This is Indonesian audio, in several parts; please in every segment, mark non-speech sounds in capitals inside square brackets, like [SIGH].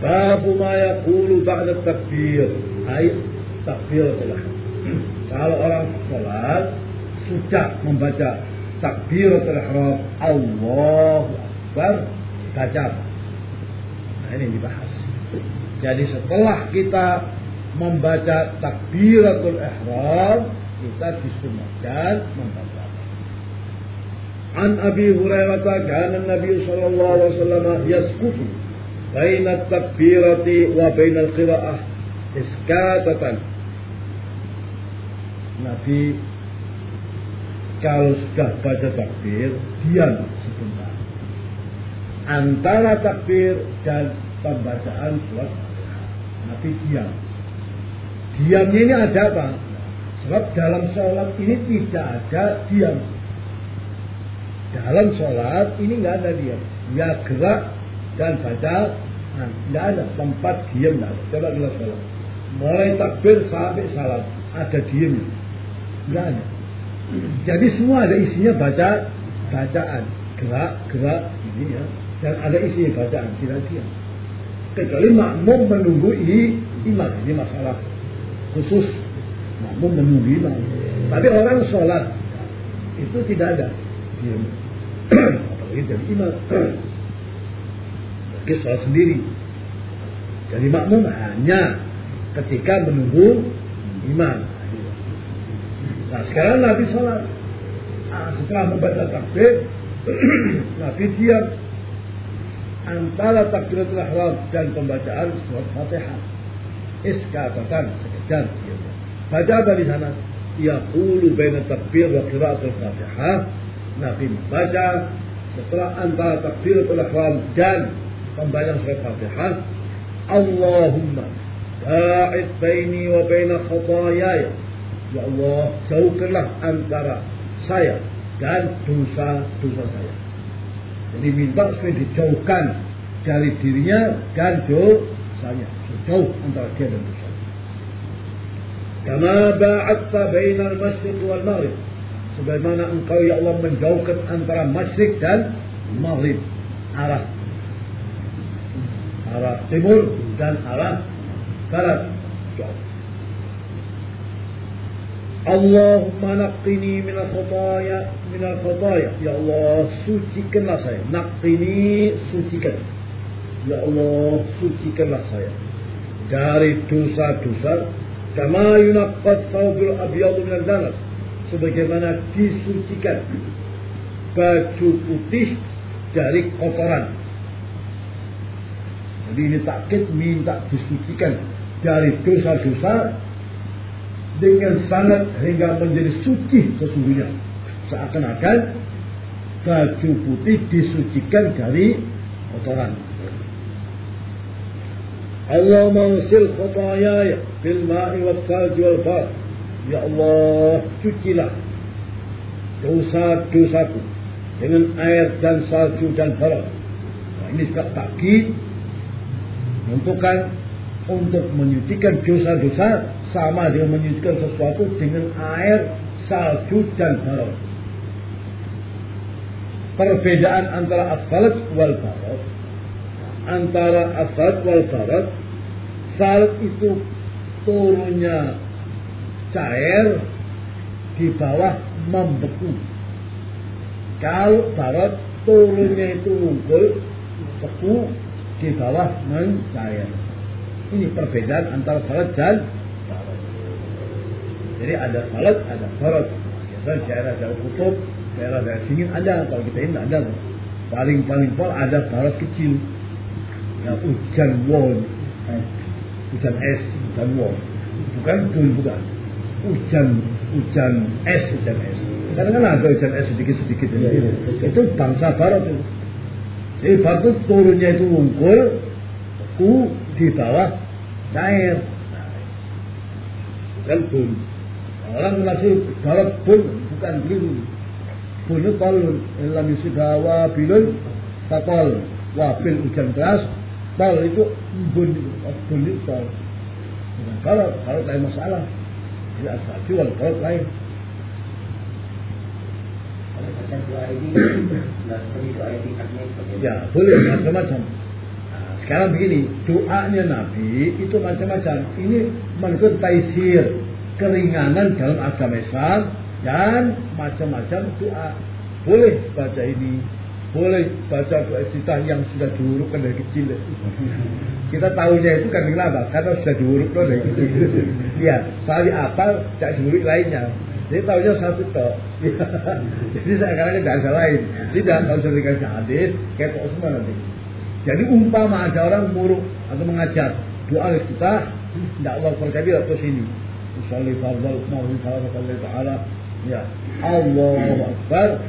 Babu ma yaqulu ba'da takbir. Ayat takbir telah. Kalau orang sholat sudah membaca takbiratul ihram Allahu Akbar baca. Nah ini dibahas. Jadi setelah kita membaca takbiratul ihram kita disunahkan membaca. An Abi Hurairah kana Nabi sallallahu alaihi wasallam yaskutu baina takbirati wa baina al-qira'ah. Iskatatan. Nabi kalau sudah baca takbir diam sebentar. Antara takbir dan pembacaan surat Nabi diam. Diamnya ini ada apa? Sebab dalam sholat ini tidak ada diam. Dalam sholat ini nggak ada diam. Ya gerak dan baca nah, nggak ada tempat diam nggak ada. Coba kita sholat. Mulai takbir sampai salat ada diam. Nggak ada. Jadi semua ada isinya baca bacaan, gerak gerak ini ya, dan ada isinya bacaan tidak diam. Kecuali makmum menunggu imam. Ini masalah khusus. Makmum menunggu imam. Tapi orang sholat itu tidak ada diam. [CLEARS THROAT] Apalagi jadi imam. [CLEARS THROAT] Sholat sendiri. Jadi makmum hanya ketika menunggu imam. Nah sekarang Nabi sholat. Nah, setelah membaca takbir, [CLEARS THROAT] Nabi diam antara takbiratul ihram dan pembacaan surat Fatihah. Iskatatan sekedar diam. Baca apa di sana? Yaqulu baina takbir wa qiraatul Fatihah. Nabi membaca setelah antara takbiratul ihram dan pembacaan surat Fatihah, Allahumma ba'id baini wa baina khataayaya Ya Allah, jauhkanlah antara saya dan dosa-dosa saya. Jadi minta supaya dijauhkan dari dirinya dan dosanya. Jauh antara dia dan dosa. Kama ba'atta bainal masjid wal maghrib. Sebagaimana engkau ya Allah menjauhkan antara masjid dan maghrib. Arah arah timur dan arah barat. Allahumma naqqini min al-khataya min al-khataya ya Allah sucikanlah saya. Naqqini sucikan. Ya Allah sucikanlah saya. Dari dosa-dosa kama yunaqqat thawbul abyad min al-danas sebagaimana disucikan baju putih dari kotoran jadi ini takkit minta disucikan dari dosa-dosa dengan sangat hingga menjadi suci sesungguhnya. Seakan-akan baju putih disucikan dari kotoran. Allah mengsil khotayaya bil ma'i wa salji wal bar. Ya Allah, cucilah dosa-dosaku dengan air dan salju dan barat. Nah, ini sudah takkid menentukan untuk menyucikan dosa-dosa sama dengan menyucikan sesuatu dengan air, salju dan barot. Perbedaan antara asfalat wal barot antara asfalat wal barot salat itu turunnya cair di bawah membeku. Kalau barot turunnya itu wungkul, beku di bawah mencair. Ini perbedaan antara salat dan jadi ada salat, ada salat. Biasa daerah daerah kutub, daerah daerah dingin ada. Kalau kita ini ada. Paling paling pol ada salat kecil. Ya hujan won, hujan es, hujan won. Bukan dul bukan. Hujan hujan es, hujan es. Kadang kan ada hujan es sedikit-sedikit. Ya, ya. Itu bangsa barat itu. Jadi barat turunnya itu wungkul, ku di bawah cair. Bukan bun. Orang masih barat pun bukan biru. Pun itu tol. Ilam yusibha wabilun tatol. Wabil hujan deras. Tol itu bun. Bun itu tol. Bukan barat. Barat lain masalah. Tidak asal wal barat lain. Ya boleh macam-macam. sekarang begini, doanya Nabi itu macam-macam. Ini menurut taisir, keringanan dalam agama Islam dan macam-macam doa. Boleh baca ini, boleh baca doa istilah yang sudah diurutkan dari kecil. Kita tahunya itu kan kenapa? Karena sudah diurutkan dari kecil. Ya, soalnya apa? Cak diurut lainnya. [LAUGHS] Jadi tahunya satu toh. Jadi kira tidak ada lain. Tidak kalau sudah dikasih hadis, kayak semua nanti. Jadi umpama ada orang buruk atau mengajar doa kita, tidak Allah berkabir atau sini. Usalli fardal Allah Taala. Ya, Allahu Akbar.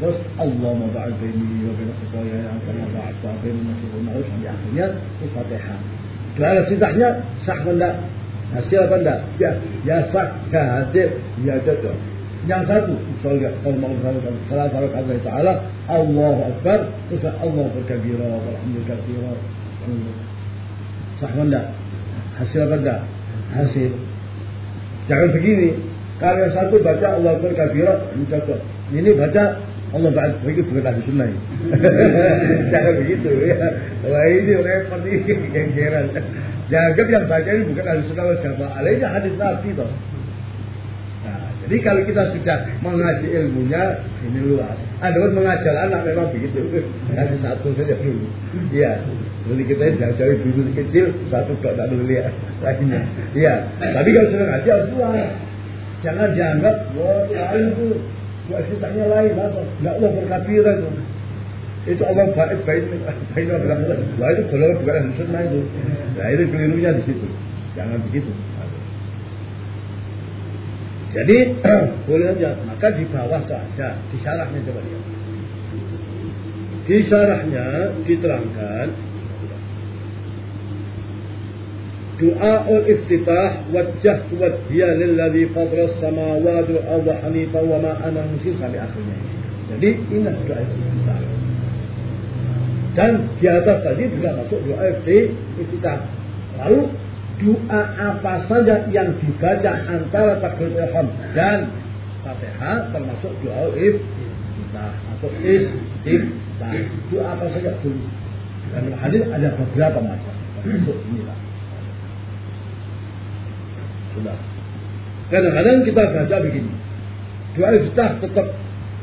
Terus Allah mau ba'ad baini wa baina yang kama ba'ad bain masih ma'ruf sampai akhirnya Fatihah. Doa sitahnya sah benda hasil apa enggak? Ya, ya sah, ya hasil, ya cocok. Yang satu, misalnya kalau mau salat salat Allah Taala, Allah Akbar, terus Allah berkabira, walhamdulillah kabira. Sah enggak? Hasil apa enggak? Hasil. Jangan begini. Kalau satu baca Allah Akbar ini cocok. Ini baca Allah Ta'ala begitu bukan ahli sunnah [LAUGHS] Jangan begitu ya. Wah ini repot ini [LAUGHS] genggeran. Jangan yang baca ini bukan ahli sunnah wal jamaah. Alainya hadis Nabi toh. Nah, jadi kalau kita sudah mengaji ilmunya ini luas. Ada pun mengajar anak memang begitu. Kasih satu saja dulu. Iya. Jadi kita jangan cari dulu kecil satu kok tak dulu lihat lainnya. Iya. Tapi kalau sudah ngaji harus luas. Jangan dianggap wah itu Wasitanya lain apa? Enggak Allah berkabiran itu Allah baik baik baik Wah itu keluar bukan sunnah itu. Nah itu kelirunya di situ. Jangan begitu. Jadi [CLEARS THROAT] boleh aja. Maka di bawah itu ada di syarahnya coba lihat. Di syarahnya diterangkan Du'aul iftitah wajah wajhiya lilladhi fadras sama wadu ardi hanifa wa ma sampai akhirnya. Jadi inilah doa iftitah. Dan di atas tadi juga masuk doa iftitah. Lalu doa apa saja yang dibaca antara takbir ihram dan Fatihah termasuk doa iftitah atau istiftah. Doa apa saja pun. Dan hadis ada beberapa macam. Untuk inilah. Sudah. Kadang-kadang kita baca begini. Doa iftitah tetap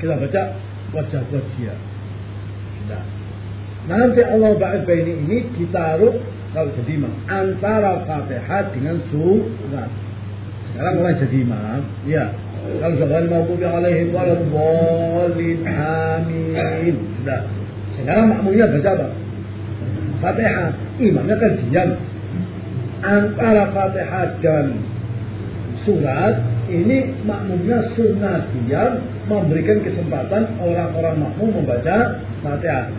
kita baca wajah wajah. Sudah. Nanti Allah ba'id baini ini ditaruh kalau jadi imam antara Fatihah dengan surat. Sekarang mulai jadi imam, ya. Kalau sekarang mau kubi alaihim waladhdallin amin. Sudah. Sekarang makmumnya baca apa? Fatihah. Imamnya kan diam. Antara Fatihah dan surat ini makmumnya sunnah diam memberikan kesempatan orang-orang makmum membaca Fatihah.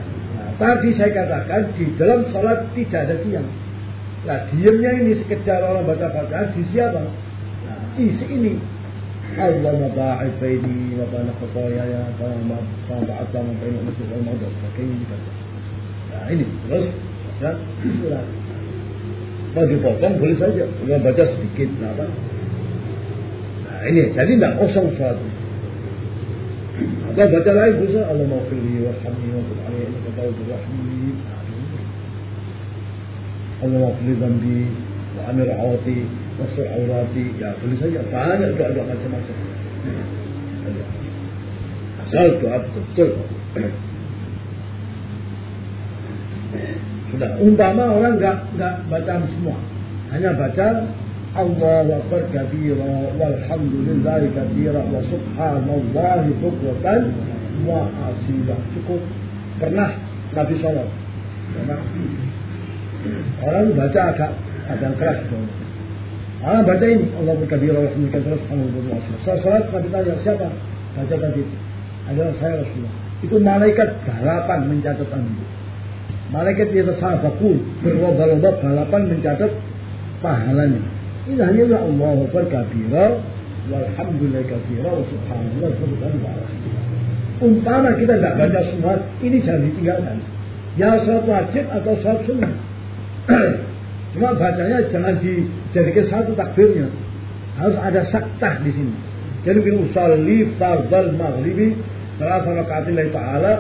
Tadi saya katakan di dalam sholat tidak ada diam. Nah, diamnya ini sekedar orang baca Fatihah di siapa? Nah, isi ini Allah maba'id baini wa bana khataya ya sama ba'at sama baina masjid maudad ini dibaca. Nah, ini terus ya. Mau dipotong boleh saja, baca sedikit, nah, apa? Nah, ini jadi tidak kosong satu. Baca bisa Allah maafirli warhamni wa. Allah maafirli zambi wa amir awati wa sur. Ya tulis saja banyak doa-doa macam-macam. Asal doa betul-betul. Sudah umpama orang nggak nggak baca semua, hanya baca الله أكبر كبيرا والحمد لله كثيرا وسبحان الله بكرة وأصيلا cukup pernah Nabi Sallallahu pernah orang baca agak agak keras dong orang baca ini Allah berkabira wa hamdika terus alhamdulillah saya salat Nabi tanya siapa baca tadi adalah saya Rasulullah itu malaikat balapan mencatat anda malaikat itu sahabatku berlomba-lomba balapan mencatat pahalanya ini hanya Allah Akbar kabira walhamdulillah kabira wa subhanallah subhanallah. Umpama kita tidak baca semua ini jangan ditinggalkan ya satu wajib atau satu sunnah? [CLEARS THROAT] Cuma bacanya jangan dijadikan satu takbirnya. Harus ada saktah di sini. Jadi bin usalli fardal maghribi salat rakaatin Allah Ta'ala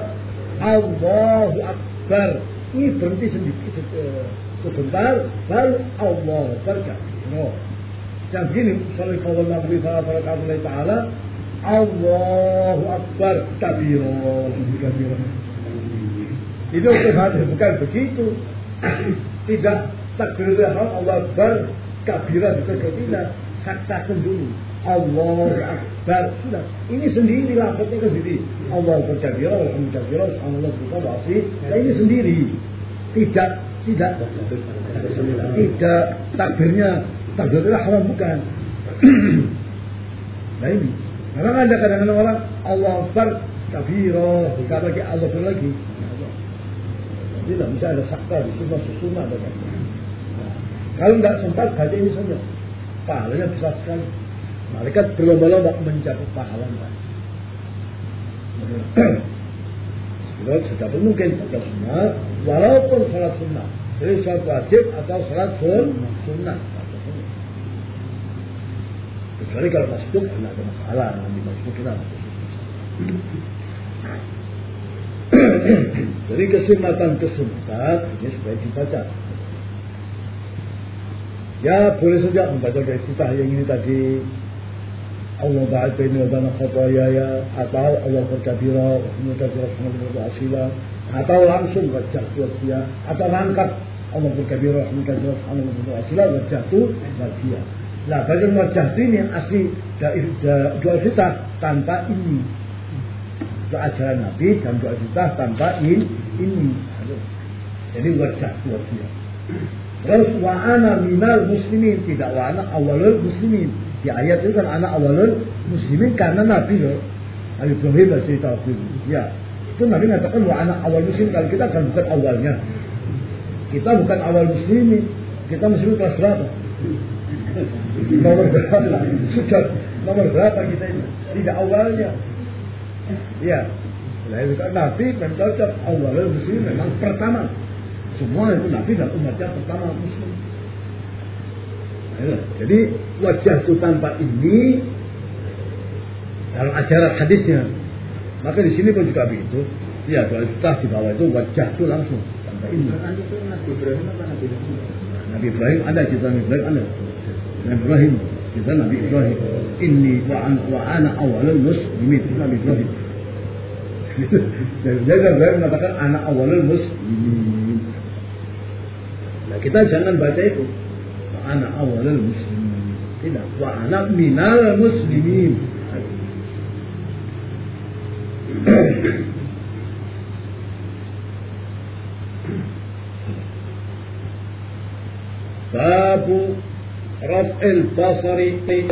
Allahu Akbar. Ini berhenti sedikit sebentar baru Allah berkabiro yang gini sallallahu alaihi wa ta'ala Allahu Akbar kabiro itu bukan begitu tidak takbir Allah Akbar kabira juga tidak saktakan dulu Allah Akbar sudah ini sendiri lafaznya ke sendiri Allah kabira Allah basi nah ini sendiri tidak tidak tidak takbirnya takbirnya haram bukan. [CLEARS THROAT] Nah ini. Karena ada kadang-kadang orang Allah Akbar kabira bukan lagi Allah Akbar lagi. Tidak bisa ada sakta di sunnah sunnah ada kalau tidak sempat baca ini saja. Pahalanya besar sekali. Malaikat berlomba-lomba mencapai pahala. Sebab pun mungkin baca sunnah walaupun salat sunnah. Jadi salat wajib atau salat sunnah kecuali kalau masuk tidak ada masalah nanti masuk kita jadi kesempatan-kesempatan ini supaya dibaca. Ya boleh saja membaca dari cerita yang ini tadi. Allah ba'ad baini wa bana ya atau Allah berkabira wa kabira wa atau langsung wajah wasiya atau langkah Allah berkabira wa kabira wa asila wajah tu Nah, bagian wajah ini yang asli dua cerita tanpa ini. Doa ajaran Nabi dan doa kita tanpa ini. Ini jadi wajah buat dia. Terus wa ana minal muslimin. Tidak wa ana awalul muslimin. Di ayat itu kan anak awalul muslimin karena Nabi loh. Nabi Ibrahim cerita itu. Ya. Itu Nabi mengatakan wa anak awal muslim kalau kita kan bukan awalnya. Kita bukan awal muslimin. Kita muslim kelas berapa nomor berapa sudah nomor berapa kita ini tidak awalnya Ya. Nah, itu kan Nabi dan cocok awalnya muslim memang pertama. Semua itu Nabi dan umatnya pertama muslim. Nah, jadi wajah itu tanpa ini dalam ajaran hadisnya. Maka di sini pun juga begitu. Ya, kalau kita di bawah itu wajah itu langsung tanpa ini. Nabi Ibrahim apa Nabi Nabi Ibrahim ada kita Nabi Ibrahim ada. Ibrahim kita Nabi Ibrahim. Ini wa an wa ana awalul muslimin Nabi Ibrahim. Jadi saya saya mengatakan anak awalul muslimin. Nah kita jangan baca itu. Wa anak awalul muslimin. Tidak. Wa anak minal muslimin. [CLEARS THROAT] Babu رفع البصر في